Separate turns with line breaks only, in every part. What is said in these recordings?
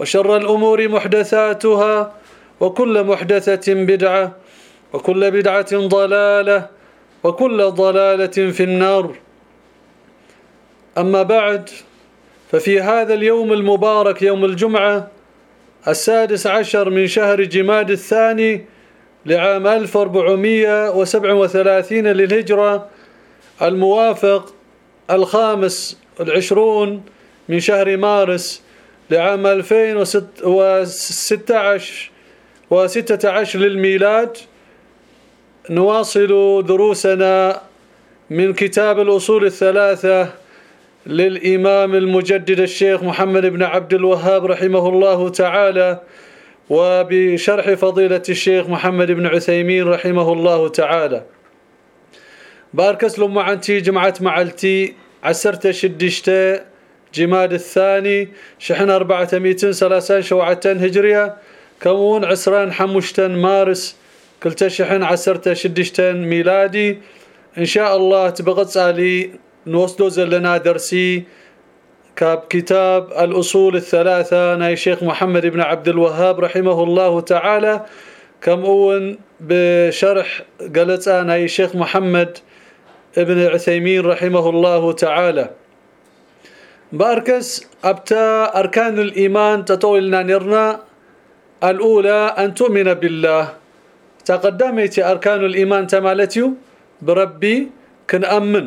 وشر الأمور محدثاتها وكل محدثة بدعة وكل بدعة ضلالة وكل ضلالة في النار. أما بعد ففي هذا اليوم المبارك يوم الجمعة السادس عشر من شهر جماد الثاني لعام 1437 للهجرة الموافق الخامس العشرون من شهر مارس لعام 2016 وستة عشر للميلاد نواصل دروسنا من كتاب الأصول الثلاثة للإمام المجدد الشيخ محمد بن عبد الوهاب رحمه الله تعالى وبشرح فضيلة الشيخ محمد بن عثيمين رحمه الله تعالى. باركس لهم معنتي جمعة معلتي عسرت شدشتا جماد الثاني شحن أربعة ميتين سلاسان شوعتين هجرية كمون عسران حمشتن مارس كل تشحن عسرت شدشتن ميلادي. إن شاء الله تبغى تسالي نوصدو زلنا درسي كاب كتاب الأصول الثلاثة ناي شيخ محمد بن عبد الوهاب رحمه الله تعالى. كم أون بشرح قالت ناي شيخ محمد ابن عثيمين رحمه الله تعالى. باركس أبتا أركان الإيمان تطولنا نرنا الأولى أن تؤمن بالله. تقدمت أركان الإيمان تمالتيو. بربي كنامن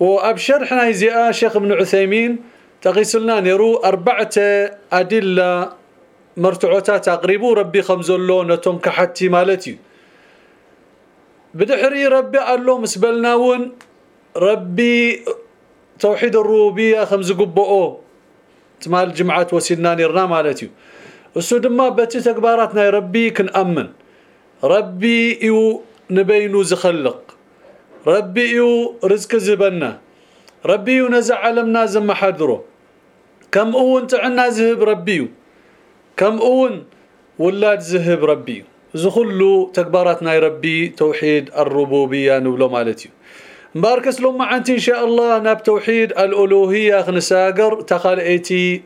وأبشر حنا يزيا شيخ ابن عثيمين. تقيسلنا نرو أربعة أدلة مرتعوتات تقريبو. ربي خمزلو نتم كحتي مالتي بدحري ربي قال له مسبلناون ربي توحيد الربوبيه خمس قبؤو تمال جمعات وسيلنا نيرنا مالتي وسو دما بتي تكباراتنا ربي كنامن ربي يو نبينو زخلق ربي يو رزق زبنا ربي يو نزع علمنا زم حدره كم اون تعنا زهب ربي كم اون ولاد زهب ربي زخلو تكباراتنا ربي توحيد الربوبيه نبلو مالتي مباركس لهم عنت إن شاء الله ناب توحيد الألوهية خنساقر تخلئتي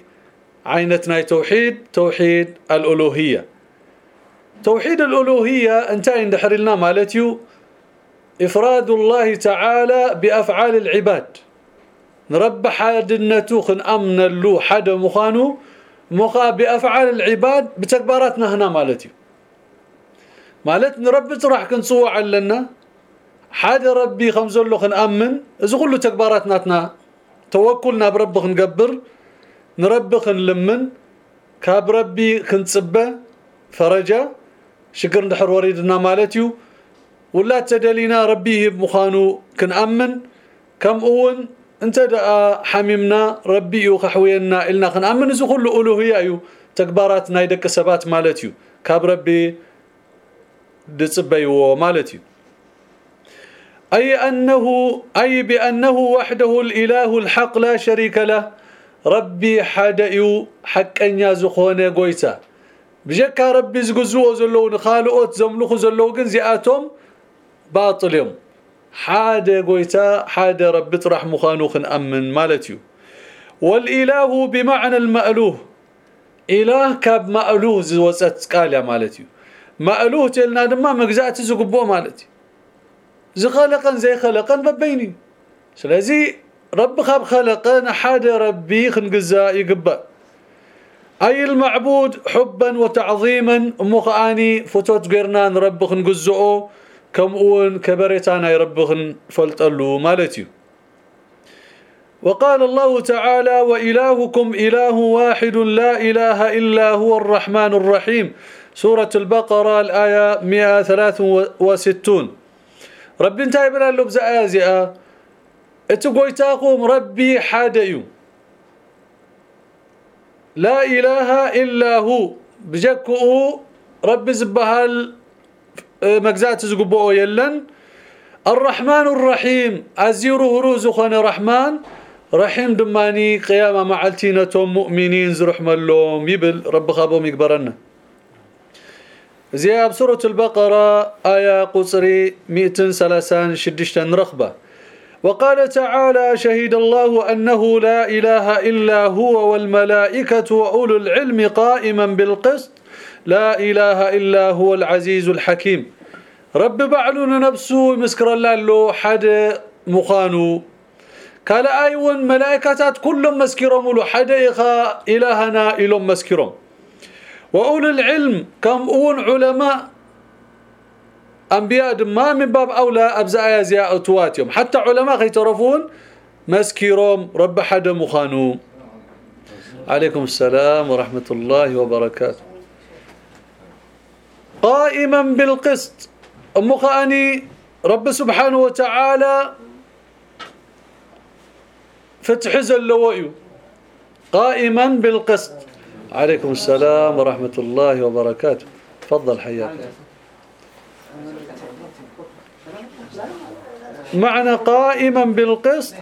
عينتنا توحيد توحيد الألوهية. توحيد الألوهية انتهى اندحر لنا مالتيو إفراد الله تعالى بأفعال العباد. نرب حادنتو خن أمن له حد مخانو مخا بأفعال العباد بتكباراتنا هنا مالتي مالت نرب راح كنصوع لنا حد ربي خمزلو خنامن اذا كله تكباراتنا توكلنا برب خنقبر نرب خنلمن كاب ربي خنصبه فرجا شكر ندحر وريدنا مالتيو ولا تدلينا ربي بمخانو كنامن كم اون انت دا حميمنا ربي يخحوينا إلنا خنامن اذا كله الوهيه ايو تكباراتنا يدك سبات مالتيو كاب ربي دصبيو مالتيو أي أنه أي بأنه وحده الإله الحق لا شريك له. ربي حدئ حقا زخونه قويتا بجك ربي زغزو زلو نخالقوت زملخو زلو كن زياتهم باطل يوم حاده قويتا حاده ربي طرح مخانوخ أمن مالتيو. والإله بمعنى المألوه. إله كاب مألوه وصت قال مالتيو. مألوه تلنا دما مغزاتي زغبو مالتي زخلقن زي خلقن ببيني سلازي رب خاب خلقنا حاده ربي خنقزا يقبأ. أي المعبود حبا وتعظيما مخآني فتوت غيرنا رب خنقزؤو. كم أون كبرتانا يربخن فلطلو مالتي وقال الله تعالى وإلهكم إله واحد لا إله إلا هو الرحمن الرحيم. سورة البقرة الآية 163 رب انتهي بلا اللبز آزئة. اتقويتاكم ربي حاديو لا إله إلا هو. بجكو ربي زبهال مجزات زقبو يلن. الرحمن الرحيم. ازيرو هروز خان رحمن رحيم دماني قيامة معلتينتهم مؤمنين زرحم لهم يبل رب خابهم يكبرنا زي بسوره البقرة آية قصري 136 شدشتن رخبة. وقال تعالى شهد الله أنه لا إله إلا هو والملائكة وأولو العلم قائما بالقسط. لا إله إلا هو العزيز الحكيم. رب بعلون نفسه مسكر الله له حد مخانو. قال ايون ملائكتات كلهم مسكرهم له حد إخا إلهنا إلهم مسكرهم. وأولي العلم كم أون علماء. أنبياء ما من باب أولى أبزاء زياء أتواتهم حتى علماء يترفون مسكرهم رب حد مخانو. عليكم السلام ورحمة الله وبركاته. قائما بالقسط. مخاني رب سبحانه وتعالى فتح اللوائي قائما بالقسط. عليكم السلام ورحمة الله وبركاته. تفضل حياك. معنى قائما بالقسط.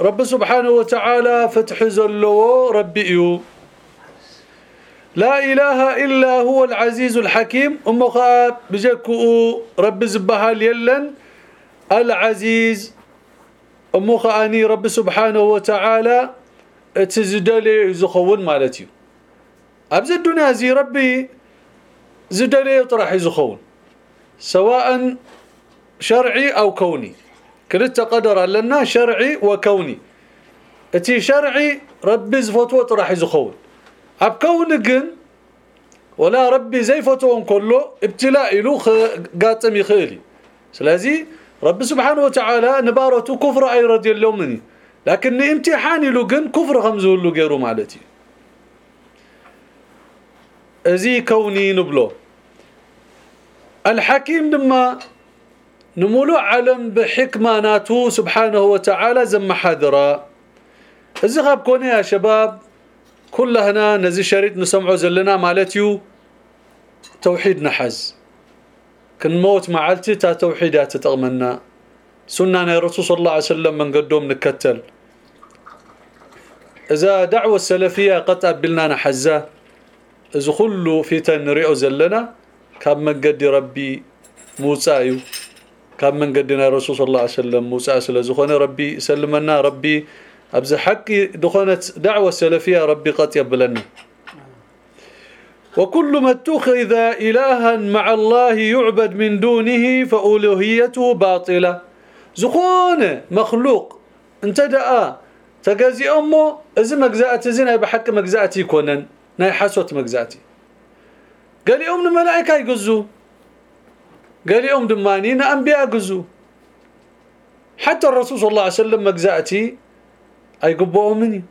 رب سبحانه وتعالى فتح زلو ربي لا إله إلا هو العزيز الحكيم. أم خاب بجكو رب زبها يلن. العزيز. أم خاني رب سبحانه وتعالى تزدلي زخون مالتي. أبز الدنيا زي ربي زدلي يطرح زخون سواء شرعي أو كوني. كلتا قدر لنا شرعي وكوني. إتي شرعي ربي زفتوه طرح زخون أب كون جن ولا ربي زي فتوهم كله ابتلاء له قاتم يخيلي. سلازي رب سبحانه وتعالى نبارته كفر أي رضي الله مني. لكن امتحان له جن كفر خمزه له غيره مالتي. ازي كوني نبلو الحكيم لما نمولو علم بحكمة ناتو سبحانه وتعالى زم حذرا الزغاب كوني يا شباب كلنا نزي شريط نسمعه زلنا مالتيو توحيد نحز كنموت معلتي تا توحيدات تتغمنا سنة الرسول صلى الله عليه وسلم من قدوم نكتل إذا دعوة السلفية قد قبلنا نحزة إذا خلوا في تنريع زلنا كان من قد ربي موسى كان من قدنا الرسول صلى الله عليه وسلم موسى سلزخونه ربي سلمنا ربي. أبز حقي دخونت دعوة سلفية ربي قد يبلنا وكل ما اتخذ إلها مع الله يعبد من دونه فألوهيته باطلة. زخونه مخلوق انت دعا تجازي امه اذا مجزاتي زين بحق مجزأتي كونن. ناي حسوت مجزاتي قال لي ام الملائكه يقزوا قال لي ام دمانين انبياء يقزوا حتى الرسول صلى الله عليه وسلم مجزاتي اي قبوا مني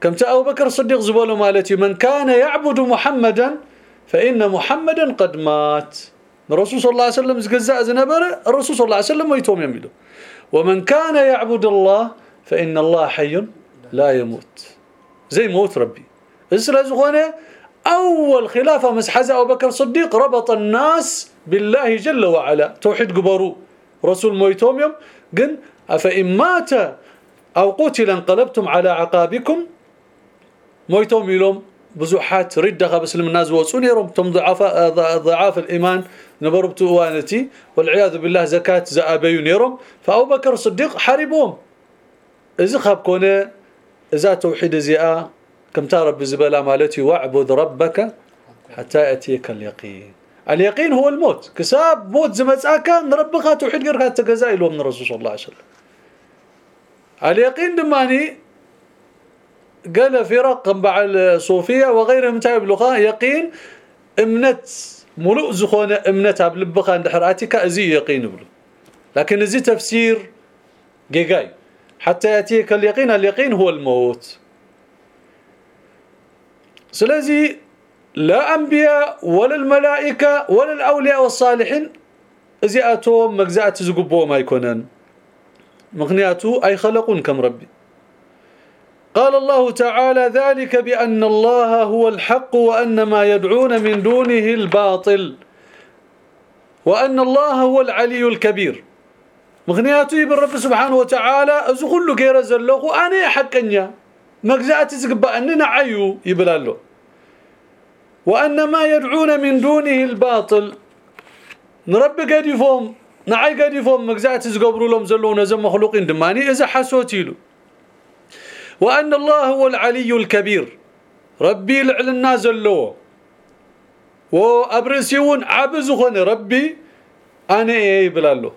كم ابو بكر الصديق زبوله مالتي من كان يعبد محمدا فإن محمدا قد مات الرسول صلى الله عليه وسلم زقزاء زنبره الرسول صلى الله عليه وسلم ويتوم يميلو ومن كان يعبد الله فإن الله حي لا يموت زي موت ربي اسلا زغونه أول خلافة مسحزه أبو بكر الصديق ربط الناس بالله جل وعلا. توحيد قبرو. رسول مويتوم يوم قن أفإن مات أو قتل انقلبتم على عقابكم. مويتوم يلوم بزحات ردخه بسلمنا زوصو نيرهم تم ضعاف الإيمان. نبربتو وانتي والعياذ بالله زكاة زابيو نيرهم فأبو بكر الصديق حاربهم إذا خاب إذا توحيد زياء كم ترى بزبلا مالتي واعبد ربك حتى ياتيك اليقين. اليقين هو الموت. كساب موت زمصاك نربك توحيد غير تجزا لهم الرسول صلى الله عليه وسلم. اليقين دماني قال فرق مع الصوفية وغيرهم تاع لغة يقين أمنت ملؤ زخونة أمنت بلبخ اندحراتك أزي يقين بلو. لكن أزي تفسير جيجاي. حتى ياتيك اليقين اليقين هو الموت. سلازي لا أنبياء ولا الملائكة ولا الأولياء والصالحين. ازياتهم مجزات زقبوا ما يكونن. مغنياتو أي خلقون كم ربي. قال الله تعالى ذلك بأن الله هو الحق وأن ما يدعون من دونه الباطل. وأن الله هو العلي الكبير. مغنياتي بالرب سبحانه وتعالى كله غير زلوخ أنا حقنيا. مجزاتي زقبا اننا عيو يبلالو وأن ما يدعون من دونه الباطل نرب قديفهم نعي قديفهم مجزاتي زقبروا لهم زلو نزم مخلوقين دماني إذا حسوتيلو وأن الله هو العلي الكبير ربي لعلنا زلو وابرسيون عبز خن ربي أنا إيه بلالو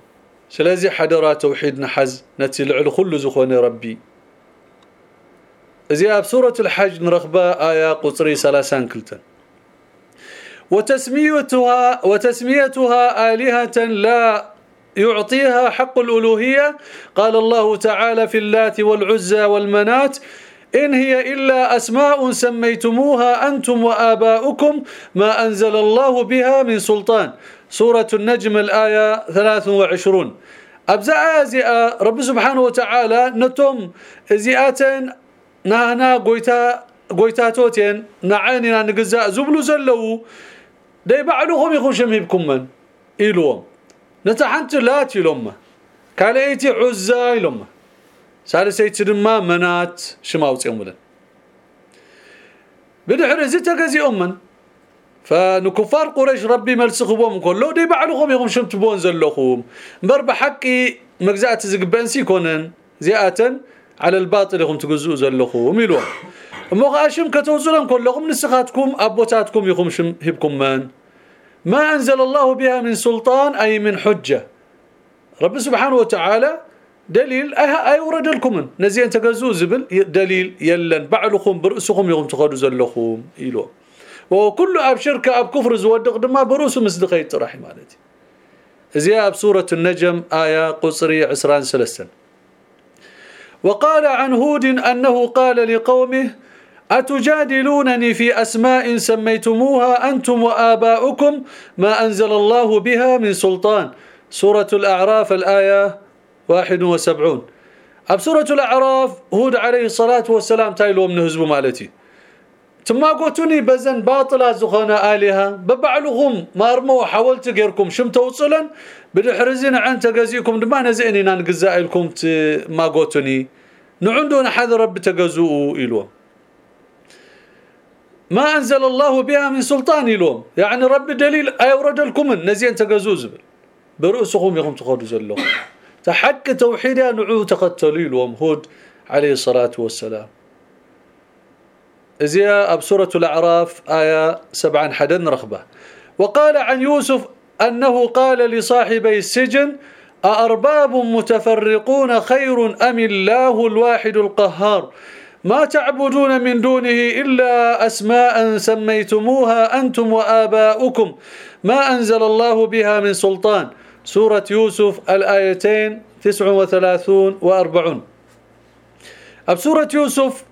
سلازي حدرا توحيد نحز نتي لعل كل زخون ربي. ازي سورة الحج نرخبه آية قصري 30 كلتن وتسميتها وتسميتها آلهة لا يعطيها حق الألوهية. قال الله تعالى في اللات والعزى والمنات إن هي إلا أسماء سميتموها أنتم وآباؤكم ما أنزل الله بها من سلطان. سورة النجم الآية 23 أبزع زئة رب سبحانه وتعالى نتم زئات نهنا قويتا قويتاتوتين نعانينا نقزاء زبلو زلو دي بعلوهم يخون شمهبكم من إلوهم نتحنت لا تلوم كاليتي عزا يلوم سالسيت دما منات شماوصيهم بلن بدحر زي تغزيهم من فنكفار قريش ربي ملسخبهم كله دي بعلوهم يقوم شمتبون زلخوم مبر بحقي مجزات زقبنسي كونن زياتا على الباطل يقوم تجزوا زلخوم يلوم. مغاشم كتوزلن كلهم نسخاتكم أبوتاتكم يقوم شم هبكم من. ما أنزل الله بها من سلطان أي من حجة. رب سبحانه وتعالى دليل أي ورد لكم نزين تجزو زبل دليل يلن. بعلكم برؤسكم يوم تخدوا زلخوم إلو وكل أب شركه أب كفر زودق دما برؤس مصدقي طرح مالتي زي أب سورة النجم آية قصري عسران سلسل. وقال عن هود أنه قال لقومه أتجادلونني في أسماء سميتموها أنتم وآباؤكم ما أنزل الله بها من سلطان. سورة الأعراف الآية 71 أب سورة الأعراف هود عليه الصلاة والسلام تايلو من هزب مالتي. تما قوتوني بزن باطلة زخنا آلهة ببعلهم ما ارموا حاولت غيركم شم توصلا بدحرزين عن تغزيكم دما نزئني نانقزا لكم ما قوتوني نعندون حذر رب تغزو إلوه ما أنزل الله بها من سلطان لهم يعني رب دليل أيورد لكم نزين تجزوز برؤسهم يقوم تخرجوا زلهم تحق توحيدا نعو تقتلوا هود عليه الصلاة والسلام إذا أبسورة الأعراف آية سبعا حدا رخبة وقال عن يوسف أنه قال لصاحبي السجن أأرباب متفرقون خير أم الله الواحد القهار؟ ما تعبدون من دونه إلا أسماء سميتموها أنتم وآباؤكم. ما أنزل الله بها من سلطان. سورة يوسف الآيتين 39 و40 أب سورة يوسف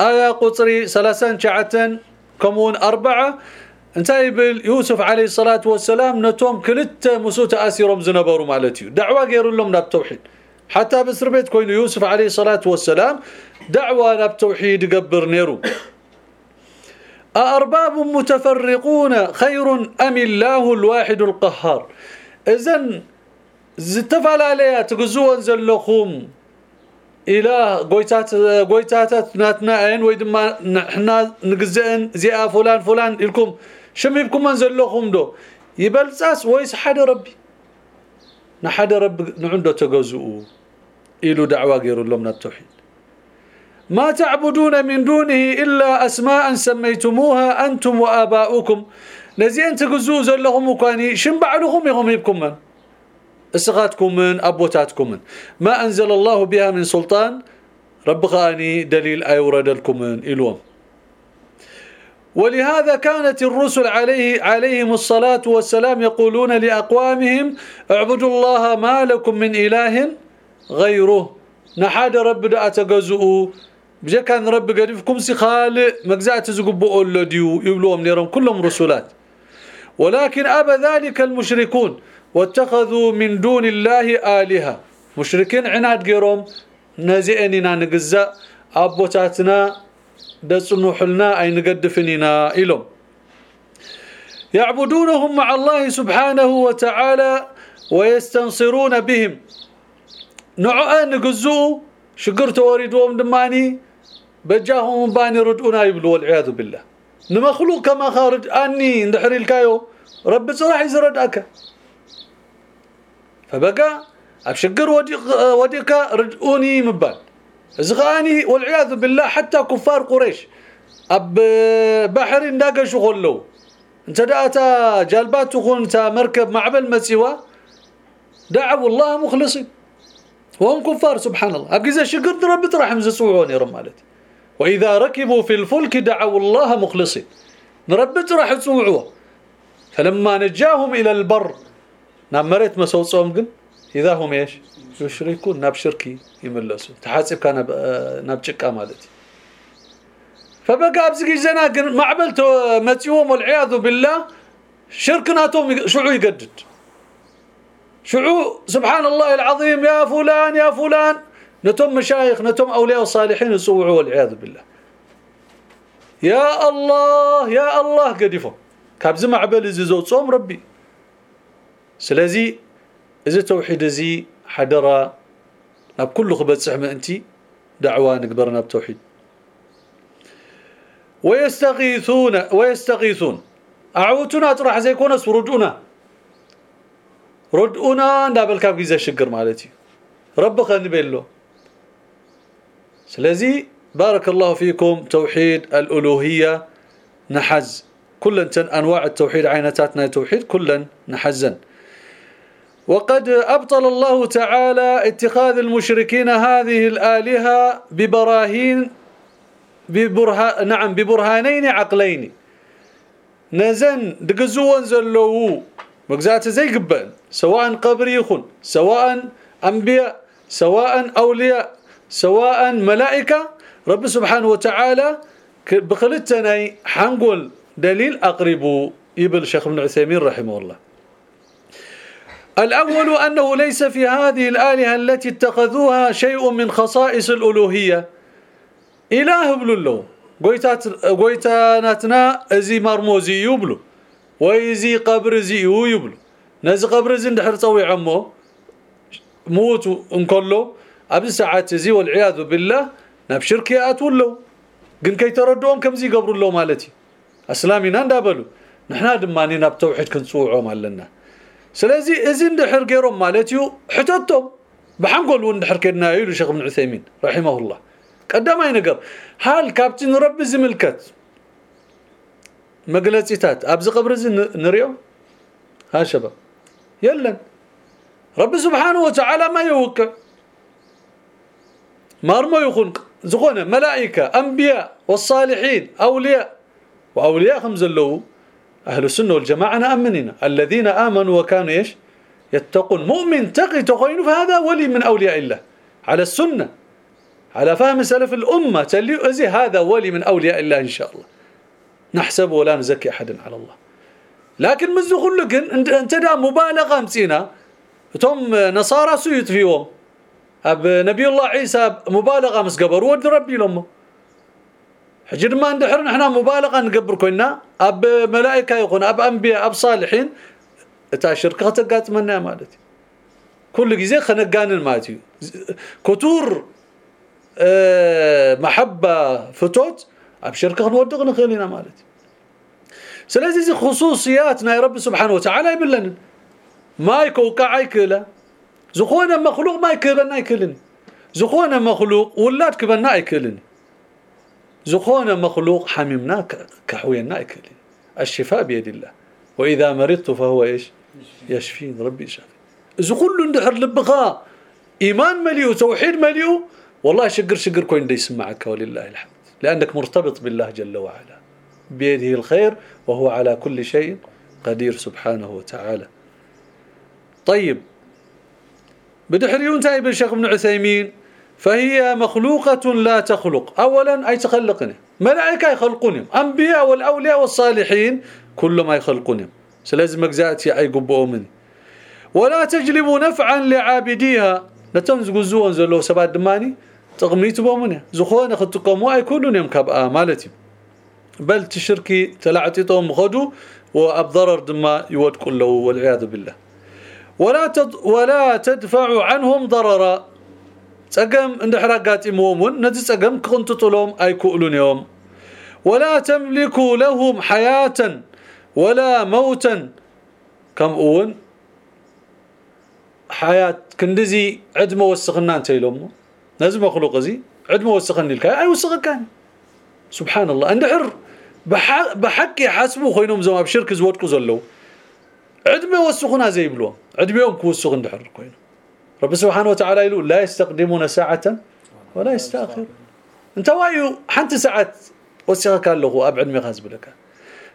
آية قطري سلاسان شعتن كمون أربعة. انتهي يوسف عليه الصلاة والسلام نتوم كلت مسوت أسيرهم زنبروا مالتي دعوة غير لهم ناب توحيد. حتى بسر بيت كوين يوسف عليه الصلاة والسلام دعوة بتوحيد قبر نيرو. أأرباب متفرقون خير أم الله الواحد القهار؟ إذن زتفعل عليها تقزوا زلخوم. اله قويتات قويتات ناتناين ويدما نحنا نجزئن زي فلان فلان لكم شميبكم من زلوكم دو يبلصاس ويس حد ربي نحد رب نعنده تجزؤوا إلو دعوة غير الله من التوحيد ما تعبدون من دونه إلا أسماء سميتموها أنتم وآباؤكم نزي أنت قزوز لهم وكاني بعلهم يهم يبكم من اسغاتكم من أبوتاتكم من. ما أنزل الله بها من سلطان رب غاني دليل أيورد لكم من إلوم. ولهذا كانت الرسل عليه عليهم الصلاة والسلام يقولون لأقوامهم اعبدوا الله ما لكم من إله غيره. نحاد رب دا اتغزؤوا بجا كان رب قريفكم سي خالق مجزات زغبو ديو يبلوهم نيرهم كلهم رسولات. ولكن أبى ذلك المشركون. واتخذوا من دون الله آلهة. مشركين عناد غيرهم نزئننا نغزا أبوتاتنا دصنوحلنا أي نقدفننا إلهم. يعبدونهم مع الله سبحانه وتعالى ويستنصرون بهم. نوعا نقزو شقرت وريدهم دماني بجاهم باني ردونا يبلو والعياذ بالله. نمخلوق كما خارج آني ندحري الكايو رب صراحة يزردك فبقى ابشقر وديك ردوني مبال زغاني والعياذ بالله حتى كفار قريش. أب بحر نداقشو خلو انت داتا جالبات تكون مركب معبل مسيوا دعوا الله مخلصين. وهم كفار سبحان الله. ابقى شقرت رب راح مزصوعون يرم مالتي وإذا ركبوا في الفلك دعوا الله مخلصين. نربت راح تصوعوا فلما نجاهم إلى البر نمرت مسوصهم قن اذا هم إيش يشركون ناب شركي يملسوا تحاسب كان ناب ጭቃ مالتي فبقى ابزقي زنا معبلته متيوم والعياذ بالله شركناتهم شعو يقدد شعو سبحان الله العظيم يا فلان يا فلان نتم مشايخ نتم اولياء الصالحين يصوعوا والعياذ بالله يا الله يا الله قدفهم كابز معبل زو صوم ربي سلازي اذا توحيد زي حدرا ناب كل خبصح ما انت دعوه نقبرنا بتوحيد ويستغيثون ويستغيثون اعوتنا اطرح زي كون سردونا ردؤنا ندابلكا بغيزه شجر مالتي رب خنبلو سلازي بارك الله فيكم توحيد الالوهيه نحز كل انواع التوحيد عينتاتنا التوحيد كلا نحزن وقد أبطل الله تعالى اتخاذ المشركين هذه الآلهة ببراهين ببرها نعم ببرهانين عقلين. نزن دقزوان زلوه مجزات زي قبل سواء قبر يخون سواء أنبياء سواء أولياء سواء ملائكة. رب سبحانه وتعالى بخلتنا حنقول دليل اقربوا يبل شيخ ابن عثيمين رحمه الله. الأول أنه ليس في هذه الآلهة التي اتخذوها شيء من خصائص الألوهية. إله بلو قويتات قويتاناتنا إزي مرموزي يبلو ويزي قبر زي يبلو نز قبر زي اندحر طوي عمو. موتوا انكلو. أبي ساعات زي والعياذ بالله. ناب شركيات ولو كن كي تردون كم زي قبر له مالتي. اسلامينا ندابلو نحنا دماني ناب توحيد كنصوعو مالنا سلازي ازي اندحر غيرهم مالتيو حتتهم. بحنقول وندحر كدنا يلو شيخ ابن عثيمين رحمه الله. قدامي نقر؟ حال كابتن رب زملكت؟ مقلصيتات أبز قبر زي نريو؟ ها شباب. يلا. رب سبحانه وتعالى ما يوكل مرمى يخون زغونه ملائكة أنبياء والصالحين أولياء. وأولياء خمس له أهل السنة والجماعة نأمنين. الذين آمنوا وكانوا إيش؟ يتقون. مؤمن تقي تقين فهذا ولي من أولياء الله. على السنة على فهم سلف الأمة. تلي هذا ولي من أولياء الله إن شاء الله. نحسب ولا نزكي أحدا على الله. لكن مزو كلكن انت دا مبالغة مسينا ثم نصارى سيت فيهم. أب نبي الله عيسى مبالغة مسقبر ود ربي لهم. حجر ما ندحر نحنا مبالغة نقبر كنا. أب ملائكة يكون أب أنبياء أب صالحين. إتا شركة تقاتمنا مالتي. كل جزء خنقانن مالتي كتور أه محبة فتوت ابشر كنودق نخلينا مالتي. سلازي خصوصياتنا يا رب سبحانه وتعالى يبلن. ما يكوكع يكله زخونه مخلوق ما يكبلنا يكلني زخونه مخلوق ولاد كبلنا يكلني زخونه مخلوق حميمنا كحوينا يكلني الشفاء بيد الله. وإذا مرضت فهو إيش؟ يشفين. ربي يشفي. اذا كل ندحر لبخا إيمان مليو توحيد مليو والله شقر شقر كوين دي يسمعك ولله الحمد. لأنك مرتبط بالله جل وعلا. بيده الخير وهو على كل شيء قدير سبحانه وتعالى. طيب. بدحريون تايب الشيخ ابن عثيمين. فهي مخلوقة لا تخلق. اولا أي تخلقني. ملائكة يخلقونهم أنبياء والأولياء والصالحين كل ما يخلقونهم سلازم مجزأتي أي قبؤوا مني. ولا تجلب نفعا لعابديها. نتنز قزوان زلو سبات دماني. تغميت بومنه زخونه خطقموا اي كلهم كبا مالتي. بل تشركي تلعتيتهم خدو وابضرر دما يود كله والعياذ بالله. ولا تد ولا تدفع عنهم ضررا. امومون نتي صقم كنتطلهم اي كؤلون يوم ولا تملك لهم حياة ولا موتا كم اون حياة كندزي عدمه وسخنا انت يلومو لازم مخلوق زي عدمه وسخني الكا اي وسخكان سبحان الله اندحر بحق يحاسبوا خوينهم زما بشرك زودكو زلو عدمه وسخنا زي بلو عدمهم كوسخ اندحر كوينو رب سبحانه وتعالى يقول لا يستقدمون ساعة ولا يستأخر أنت وايو حنت ساعات وسخك له أبعد ميغاز بلك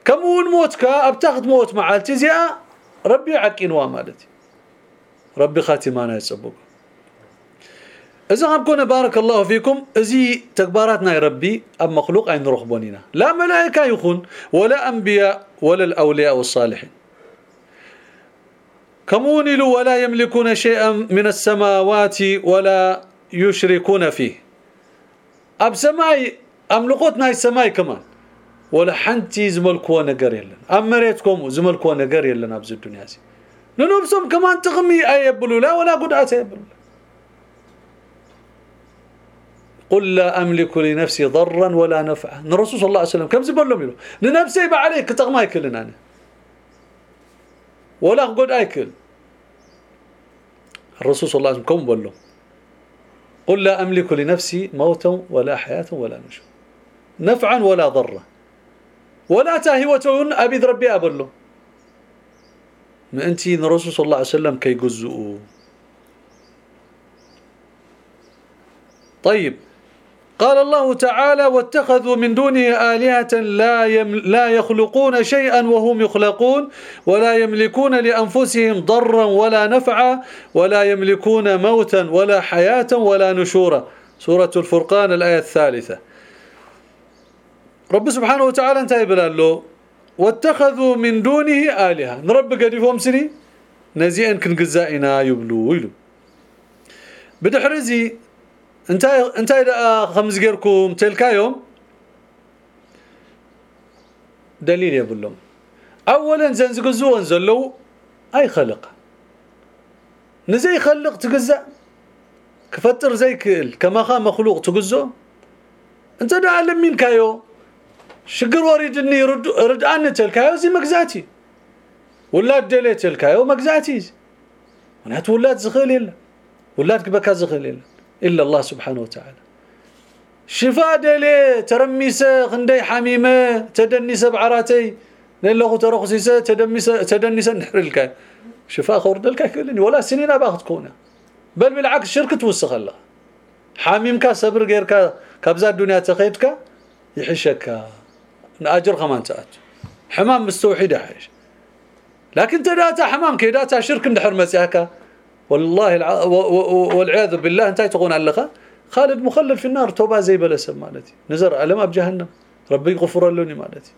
كم ون موتك ابتاخذ موت معالتي زي ربي عقينوا مالتي. ربي خاتمانا يصبوك إذا غنكون بارك الله فيكم ازي تكباراتنا يا ربي اب مخلوق أين رخبونينا لا ملائكة يخون ولا أنبياء ولا الأولياء والصالحين. كمون ولا يملكون شيئا من السماوات ولا يشركون فيه. أب سماي املقوتنا السماي كمان. ولا حنتي زملكوا نجر يلن. أم مريتكم زملكوا نجر يلن ابز الدنيا سي ننبسم كمان تغمي ايبلوا لا ولا قد ايبلوا قل لا أملك لنفسي ضرا ولا نفعا. الرسول صلى الله عليه وسلم كم زبل لهم لنفسي بعليك تغما يكلنا أنا. ولا قد أكل. الرسول صلى الله عليه وسلم كم بقول قل لا أملك لنفسي موتا ولا حياة ولا نشور. نفعا ولا ضرا. ولا تاهوة ابي ربي ابلو ما أنت الرسول صلى الله عليه وسلم كي يجزؤوا طيب. قال الله تعالى واتخذوا من دونه آلهة لا, يم لا يخلقون شيئا وهم يخلقون ولا يملكون لأنفسهم ضرا ولا نفعا ولا يملكون موتا ولا حياة ولا نشورا. سورة الفرقان الآية الثالثة. رب سبحانه وتعالى انتهى بلاله واتخذوا من دونه آلهة. نرب قديفهم سني؟ نزيئا كنقزائنا يبلو. ويلو بدحرزي انت انت خمس غيركم تلك يوم دليل يبلهم اولا زنزقزو انزلوا اي خلق نزي خلق تجزا كفتر زي كل كما خا مخلوق تجزو انت دا علم مين كايو شقر وريدني رد رد ان تلكايو زي مجزاتي ولاد دليت تلكايو مجزاتي ونات ولاد زخيل يلا ولاد كبكا زخيل إلا الله سبحانه وتعالى. شفاء دلي ترميسه خندي حميمة تدنيسه بعراتي لله ترخصيسه تدميسه تدنيسه نحرلك شفاء خورد لك كلني ولا سنين باخذ تكونه بل بالعكس شركه توسخ الله. حميمك صبر غيرك كبزا الدنيا تخيتك يحشك أجر كمان تأت. حمام مستوحد حيش لكن تداتا حمام كيداتا شرك ندحر مسياك والله والعياذ بالله انت تقول علقه خالد مخلد في النار توبة زي بلسم مالتي. نزر علم بجهنم ربي يغفر لوني مالتي.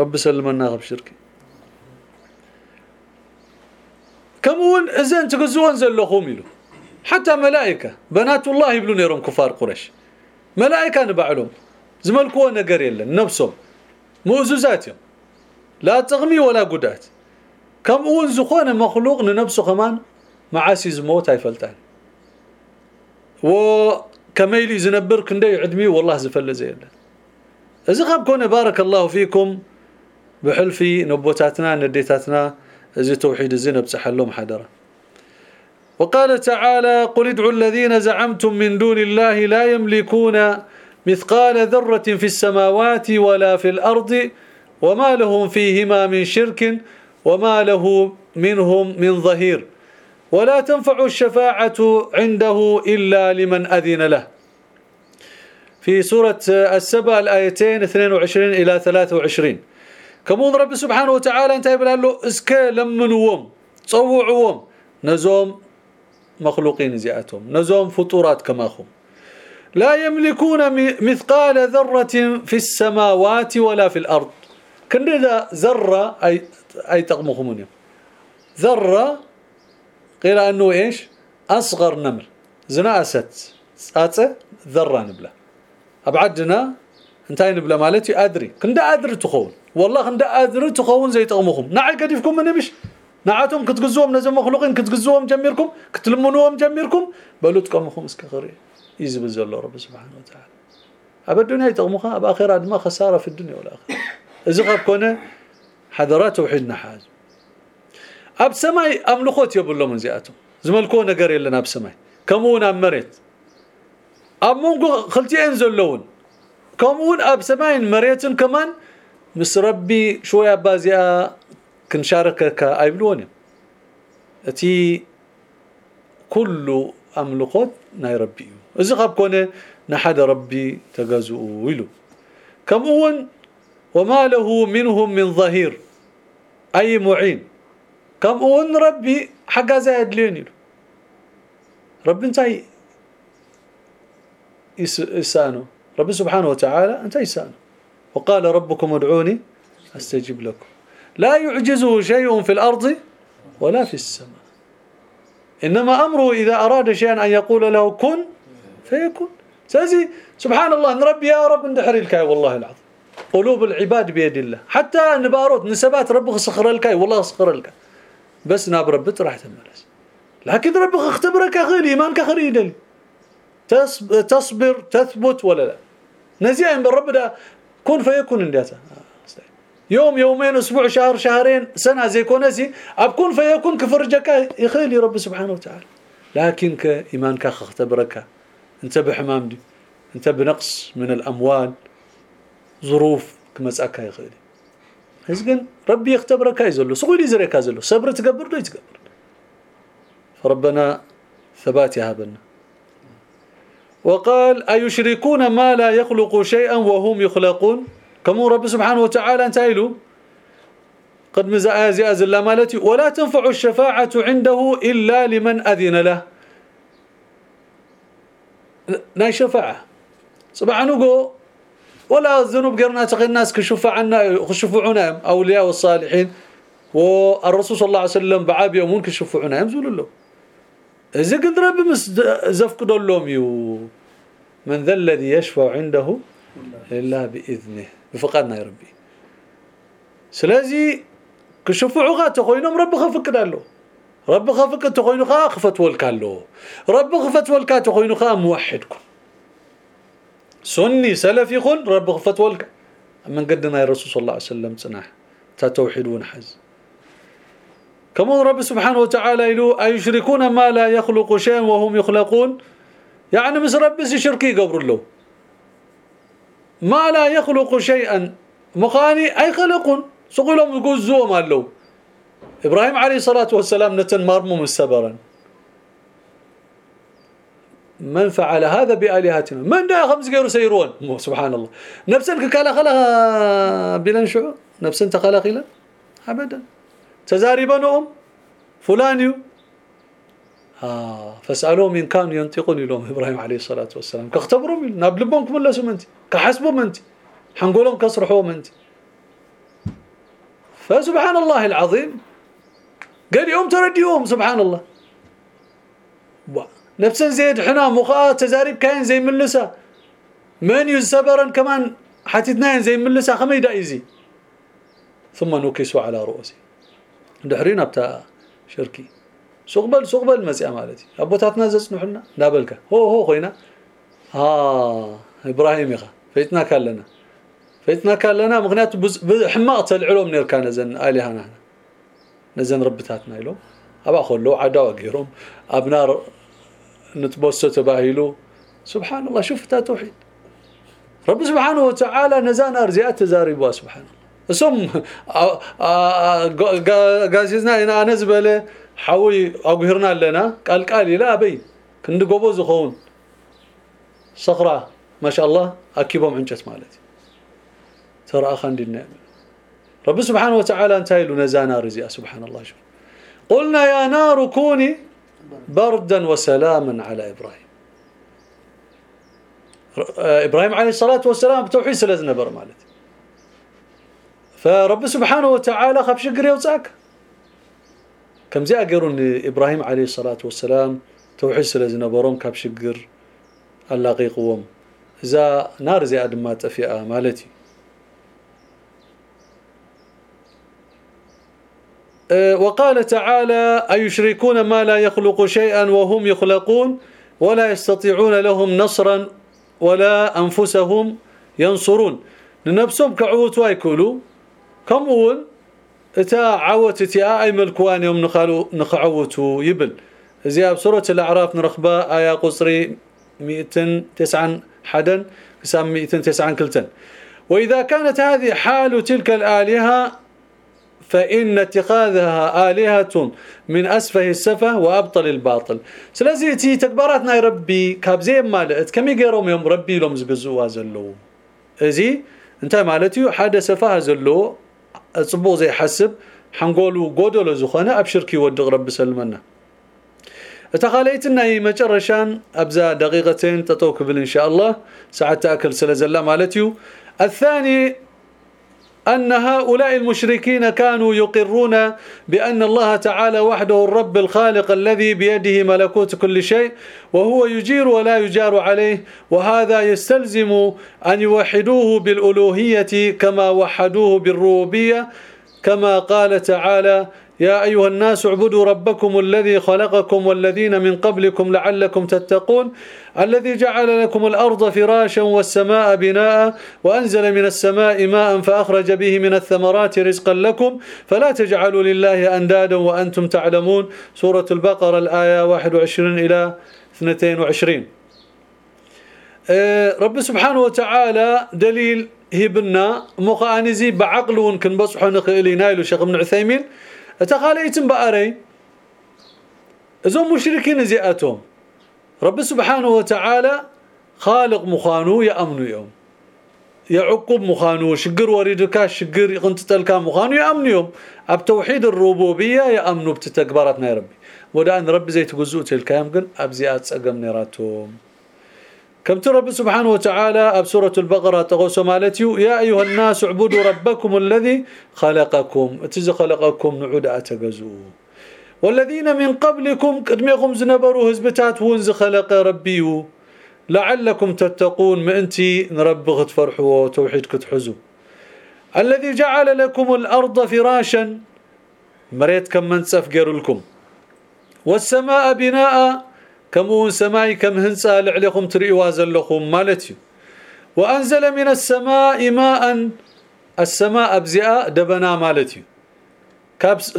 رب سلمنا غب شركي كمون اذن تقزون زلخوم يلو. حتى ملائكة. بنات الله يبلون يرون كفار قريش. ملائكة نبعلهم زملكو نقر يلن نفسهم. مؤززاتهم لا تغمي ولا قدات. كم اول زخونه مخلوق لنفسه كمان معاسي زموت هاي فلتان. و كميل يزنبر كندي عدمي والله زفل زي إذا كون بارك الله فيكم بحلفي نبوتاتنا نديتاتنا إذا توحيد الزنا بصحلهم حدرة. وقال تعالى قل ادعوا الذين زعمتم من دون الله لا يملكون مثقال ذرة في السماوات ولا في الأرض وما لهم فيهما من شرك وما له منهم من ظهير. ولا تنفع الشفاعة عنده إلا لمن أذن له. في سورة السبع الآيتين 22 إلى 23 كمون رب سبحانه وتعالى انت يبل له اسكا لمنوهم تصوعوهم نزوم مخلوقين زياتهم نزوم فطورات كماهم لا يملكون مثقال ذرة في السماوات ولا في الأرض. كندنا ذرة أي أي تقمخهم ذرة قيل أنه إيش؟ أصغر نمل زنا أست. أتى ذرة نبلة أبعدنا انتهي نبلة مالتي أدري. كندا أدري تخون. والله كندا أدري تخون زي تقمخهم نعي كديفكم من مش نعاتهم كتجزوهم نزم مخلوقين كتجزوهم جميركم كتلمنوهم جميركم. بلو تقمخهم اسكخري يزبل زلو رب سبحانه وتعالى. ابى الدنيا يتقمخها اب آخرة ما خسارة في الدنيا والآخرة. إذا غاب كونه حضرات توحيد نحاز اب سماي املخوت يبلو من زياتو زملكو نجر يلنا اب سماي كمون ام اب منغو خلتي انزلون كمون اب سماي مريتن كمان مس ربي شوية بازيا كنشاركك ايبلوني اتي كل املخوت ناي ربي اذا غاب كونه نحد ربي تجازو ويلو كمون وما له منهم من ظهير أي معين كم أون ربي حقا زايد لين رب انتهي إسانه رب سبحانه وتعالى انت إسانه وقال ربكم ادعوني استجب لكم لا يعجزه شيء في الأرض ولا في السماء إنما أمره إذا أراد شيئا أن يقول له كن فيكون سازي سبحان الله نربي يا رب ندحري الكاي والله العظيم قلوب العباد بيد الله حتى نباروت نسبات ربك سخر الكاي والله سخر الكاي بس ناب ربت راح تملس لكن ربك اختبرك أخي ايمانك خريدل تصبر تثبت ولا لا. نزيان بالرب ده كن فيكون انداتا يوم يومين أسبوع شهر شهرين سنة زي كونسي ابكون فيكون كفرجك يخيل رب سبحانه وتعالى. لكن إيمانك اختبرك. أنت بحمام دي. أنت بنقص من الأموال. ظروف كمصاك يخيل هزقن ربي يختبرك يزلو سقول يزريك يزلو صبر تقبر له يتقبر فربنا ثبات يهبنا وقال ايشركون ما لا يخلق شيئا وهم يخلقون كما رب سبحانه وتعالى انتايلو قد مزازي ازل مالتي ولا تنفع الشفاعة عنده إلا لمن أذن له ناي شفاعة صباح نقو ولا الذنوب قرنا الناس كشفوا عنا كشفعونا أولياء والصالحين. والرسول صلى الله عليه وسلم بعاب يومون كشفعونا يمزول له إذا قد رب مس زفقد يو. من ذا الذي يشفع عنده إلا بإذنه. بفقدنا يا ربي. سلازي كشفعوا غا تخوينهم رب خفقد له رب خفقد تخوينو خا خفت ولكالو رب خفت ولكا تخوينو خا موحدكم. سني سلفي خن رب غفت ولك. من قدنا يا رسول صلى الله عليه وسلم صناح توحيد ونحز. كما رب سبحانه وتعالى يلو أيشركون ما لا يخلق شيئا وهم يخلقون؟ يعني مس رب شركي قبر له. ما لا يخلق شيئا. مخاني أي خلقون؟ سقولهم يقول ما له. إبراهيم عليه الصلاة والسلام نتن مرموم السبرا من فعل هذا بآلهتنا؟ من ده خمس غير سيرون؟ سبحان الله. نفسك كلا خلا بلنشعو نفس انت خلا خلا؟ ابدا. تزاربنهم فلان آه فاسالوا من كان ينطقون لهم إبراهيم عليه الصلاة والسلام. كاختبروا من نبلبهم ملسوا منت كحسبوا منت حنقولهم كسرحوا منت فسبحان الله العظيم. قال يوم ترديهم سبحان الله. نفسا زيد حنا مخا تزاريب كاين زي ملسا. من يزبرا كمان حتتناين زي ملسا خمي دايزي ثم نكسوا على رؤوسي. دحرينا بتاع شركي. سقبل سقبل مسيا مالتي. ابوتاتنا زصنحنا نابلك هو هو خوينا. ها إبراهيم يخا فيتنا كلنا فيتنا كلنا مغنيات حماق تلعلوم نيركا نزن الهنا نزن ربتاتنا يلو أبا خلو عداوة غيرهم ابنار نتبوسو تباهيلو سبحان الله شوف توحيد. رب سبحانه وتعالى نزانا ارزيات تزاريبوا سبحان الله اسم غازيزنا إنا نزبله حوي اغهرنا لنا. قال قال لا أبي. كند غبو زخون صخرة ما شاء الله أكيبهم عنجت مالتي. ترى خندنا رب سبحانه وتعالى انتهي له نزانا رزيا سبحان الله شوف. قلنا يا نار كوني بردا وسلاما على إبراهيم. إبراهيم عليه الصلاة والسلام بتوحيد سلازنا بر مالتي فرب سبحانه وتعالى خف شقر يوصاك كم زي أقرون إبراهيم عليه الصلاة والسلام توحيد سلازنا برون كاب شقر اللاقي قوم إذا نار زي أدمات في مالتي. وقال تعالى أيشركون ما لا يخلق شيئا وهم يخلقون ولا يستطيعون لهم نصرا ولا أنفسهم ينصرون. لنفسهم كعوت وايكولوا كمون إتا عوت تي اي ملكوان يوم نخالو نخعوتو يبل. زي بسورة الأعراف نرخبا ايا قصري 209 حدا كسام 209 كلتن وإذا كانت هذه حال تلك الآلهة فإن اتخاذها آلهة من أسفه السفه وأبطل الباطل. سلازي تي تكبراتنا ربي كابزي مالت كم يقرهم يوم ربي لهم زبزوا زلو ازي انت مالتي حدا سفه زلو صبو زي حسب حنقولو قودلو زخانه ابشركي ودغ رب سلمنا تخاليتنا مجرشان ابزا دقيقتين تطوكبل ان شاء الله ساعه تاكل سلازلا مالتيو الثاني أن هؤلاء المشركين كانوا يقرون بأن الله تعالى وحده الرب الخالق الذي بيده ملكوت كل شيء وهو يجير ولا يجار عليه وهذا يستلزم أن يوحدوه بالألوهية كما وحدوه بالربوبية كما قال تعالى يا أيها الناس اعبدوا ربكم الذي خلقكم والذين من قبلكم لعلكم تتقون الذي جعل لكم الأرض فراشا والسماء بناء وأنزل من السماء ماء فأخرج به من الثمرات رزقا لكم فلا تجعلوا لله أندادا وأنتم تعلمون. سورة البقرة الآية 21 إلى 22 آه، رب سبحانه وتعالى دليل هبنا مخانزي بعقل كنبصحو نخيل ينايلو شيخ ابن عثيمين. اتخاليتم باري ازوم مشركين زياتهم رب سبحانه وتعالى خالق مخانو يامنوا يوم يعقب مخانو شقر وريدك شقر يقنت تلكا مخانو يامنوا يوم اب توحيد الربوبيه يامنوا بتتكبرتنا يا ربي ودا ان ربي زي تجزؤ تلك يمكن ابزيات صقم نيراتهم كم رب سبحانه وتعالى أب سورة البقرة تغوس مالتيو يا أيها الناس اعبدوا ربكم الذي خلقكم. اتز خلقكم نعود اتجزوا والذين من قبلكم قدمكم زنبروا هزبتات ونز خلق ربيو لعلكم تتقون. ما انتي نربغ تفرحوا وتوحيدك تحزوا الذي جعل لكم الأرض فراشا. مريت كم منصف غير لكم والسماء بناء. كمون سماي كم هنسا لعليكم تريوا زلكم مالتي وأنزل من السماء ماء السماء ابزئا دبنا مالتي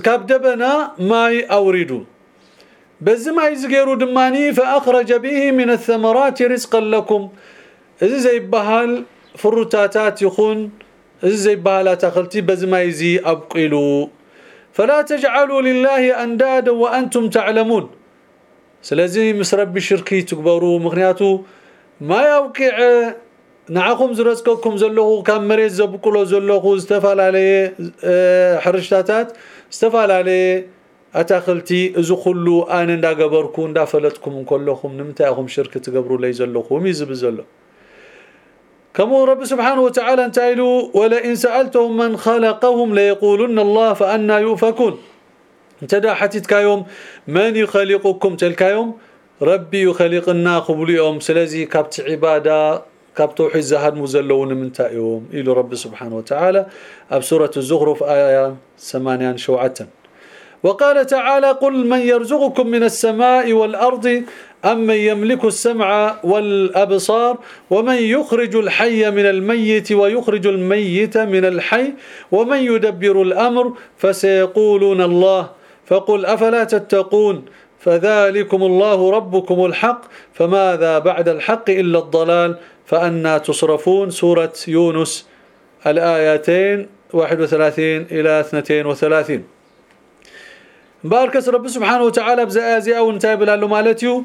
كاب دبنا ماي اوريدو بز ما يزغيرو دماني فأخرج به من الثمرات رزقا لكم. اذا زي بحال فروتاتات يخون اذا زي بحالات اخلتي بز ما يزي أبقلو. فلا تجعلوا لله أندادا وأنتم تعلمون. سلازي مسرب شركي تكبروا مغنياتو ما يوقع نعاكم زرزككم زلوه كان مريض زبقلو زلوه استفال عليه آه، حرشتاتات استفال عليه أتاخلتي ازو خلو أنا انداغبركو اندافلتكم كلهم نمتاهم شركه قبرو لي زلوه يزب زلو كما رب سبحانه وتعالى انتايلو ولئن سألتهم من خلقهم ليقولن الله فأنا يؤفكون. انت دا حتيت كايوم من يخلقكم تلكايوم ربي يخلقنا قبل يوم سلازي كابت عباده كاب توحيد زهد مزلون من يوم إلى رب سبحانه وتعالى اب سوره الزخرف إيه 8 شوعه وقال تعالى قل من يرزقكم من السماء والأرض أمن يملك السمع والأبصار ومن يخرج الحي من الميت ويخرج الميت من الحي ومن يدبر الأمر فسيقولون الله فقل أفلا تتقون؟ فذلكم الله ربكم الحق فماذا بعد الحق إلا الضلال؟ فأنا تصرفون سورة يونس الآيتين 31 إلى 32 باركس رب سبحانه وتعالى بزازي أو انتهي بلالو مالتيو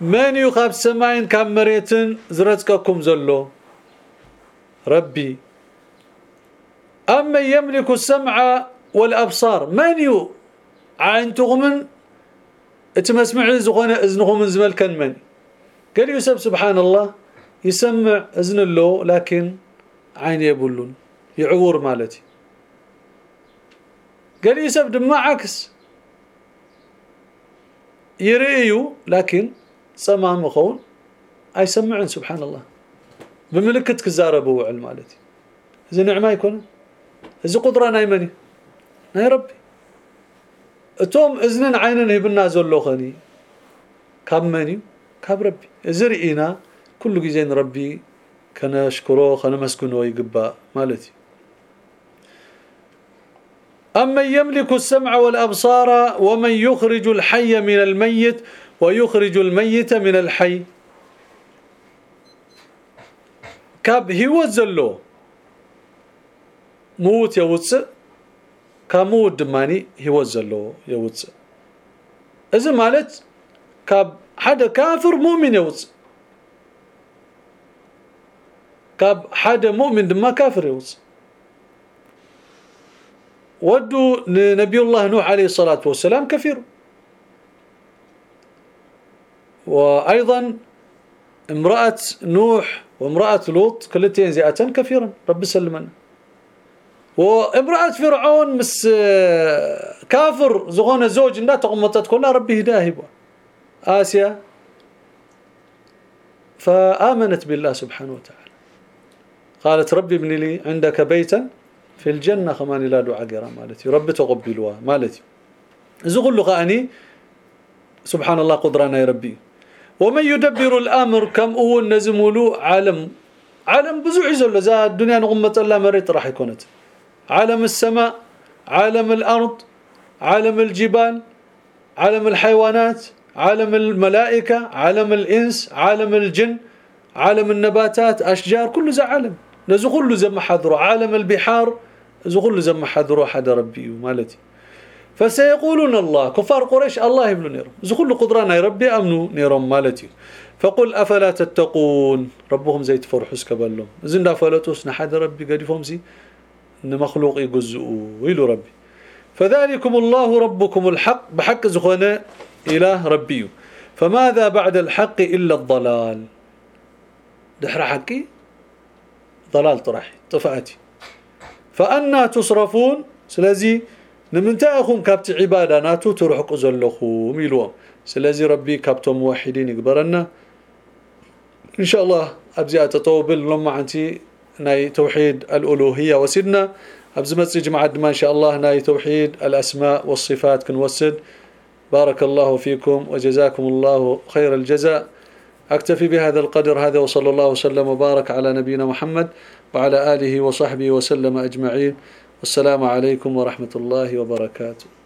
من يخاب سماين كام مريتن زرزقكم زلو؟ ربي. أما يملك السمع والأبصار؟ من يو؟ عينتغمن اتمسمع زغون اذنهم زمل كان من قال يوسف سبحان الله يسمع اذن له لكن عين يبلون يعور مالتي قال يوسف دم عكس يريو لكن سما مخون اي سمعن سبحان الله بملكت كزاربوا علم مالتي اذا نعمه يكون اذا قدره نايمني ناي ربي اتوم اذنن عينن هبنا زلو خني كمني كاب ربي زرئينا كل جزين ربي كان اشكره خنا مسكن ويقبا مالتي أما يملك السمع والأبصار ومن يخرج الحي من الميت ويخرج الميت من الحي كاب هو زلو موت يوص كموت دماني هو زلو يوص اذا مالت كاب حدا كافر مؤمن يوص كاب حدا مؤمن دما كافر يوص ودوا لنبي الله نوح عليه الصلاة والسلام كثير وأيضا امرأة نوح وامرأة لوط كلتين زئتان كثيرا رب سلمنا وامرأة فرعون مس كافر زغون زوج لا تقمطت كلها ربي هداه آسيا. فآمنت بالله سبحانه وتعالى. قالت ربي ابن لي عندك بيتا في الجنة خماني لا دعاء قرا مالتي. رب تقبلوا مالتي. زغل غاني سبحان الله قدرنا يا ربي. ومن يدبر الأمر كم أول نزمولو عالم. عالم بزوع يزل ذا الدنيا نغمة الله مريت راح يكونت. عالم السماء عالم الأرض عالم الجبال عالم الحيوانات عالم الملائكة عالم الإنس عالم الجن عالم النباتات أشجار كله ذا عالم. نزو كله زي ما حضروا عالم البحار زغل زم حذروا حد ربي مالتي فسيقولون الله كفار قريش الله يبلو نيرم زغل قدرانا ربي امنوا نيرم مالتي. فقل أفلا تتقون؟ ربهم زي تفرحوا كبلهم. زندا فلتوس نحد ربي قديفهم زي. ان مخلوق يجزؤوا ويلو ربي. فذلكم الله ربكم الحق بحق زخونة إله ربي. فماذا بعد الحق إلا الضلال؟ دحر حقي؟ ضلال طرحي طفأتي. فأنا تصرفون سلازي نمنتاخون كابت عبادة ناتو ترحق زلخو ميلو سلازي ربي كابتم موحدين يقبرنا إن شاء الله ابزي اتطوبل لما عنتي ناي توحيد الالوهيه وسدنا ابزمت جماعة ما ان شاء الله ناي توحيد الاسماء والصفات كنوسد بارك الله فيكم وجزاكم الله خير الجزاء اكتفي بهذا القدر هذا وصلى الله وسلم وبارك على نبينا محمد وعلى آله وصحبه وسلم أجمعين والسلام عليكم ورحمة الله وبركاته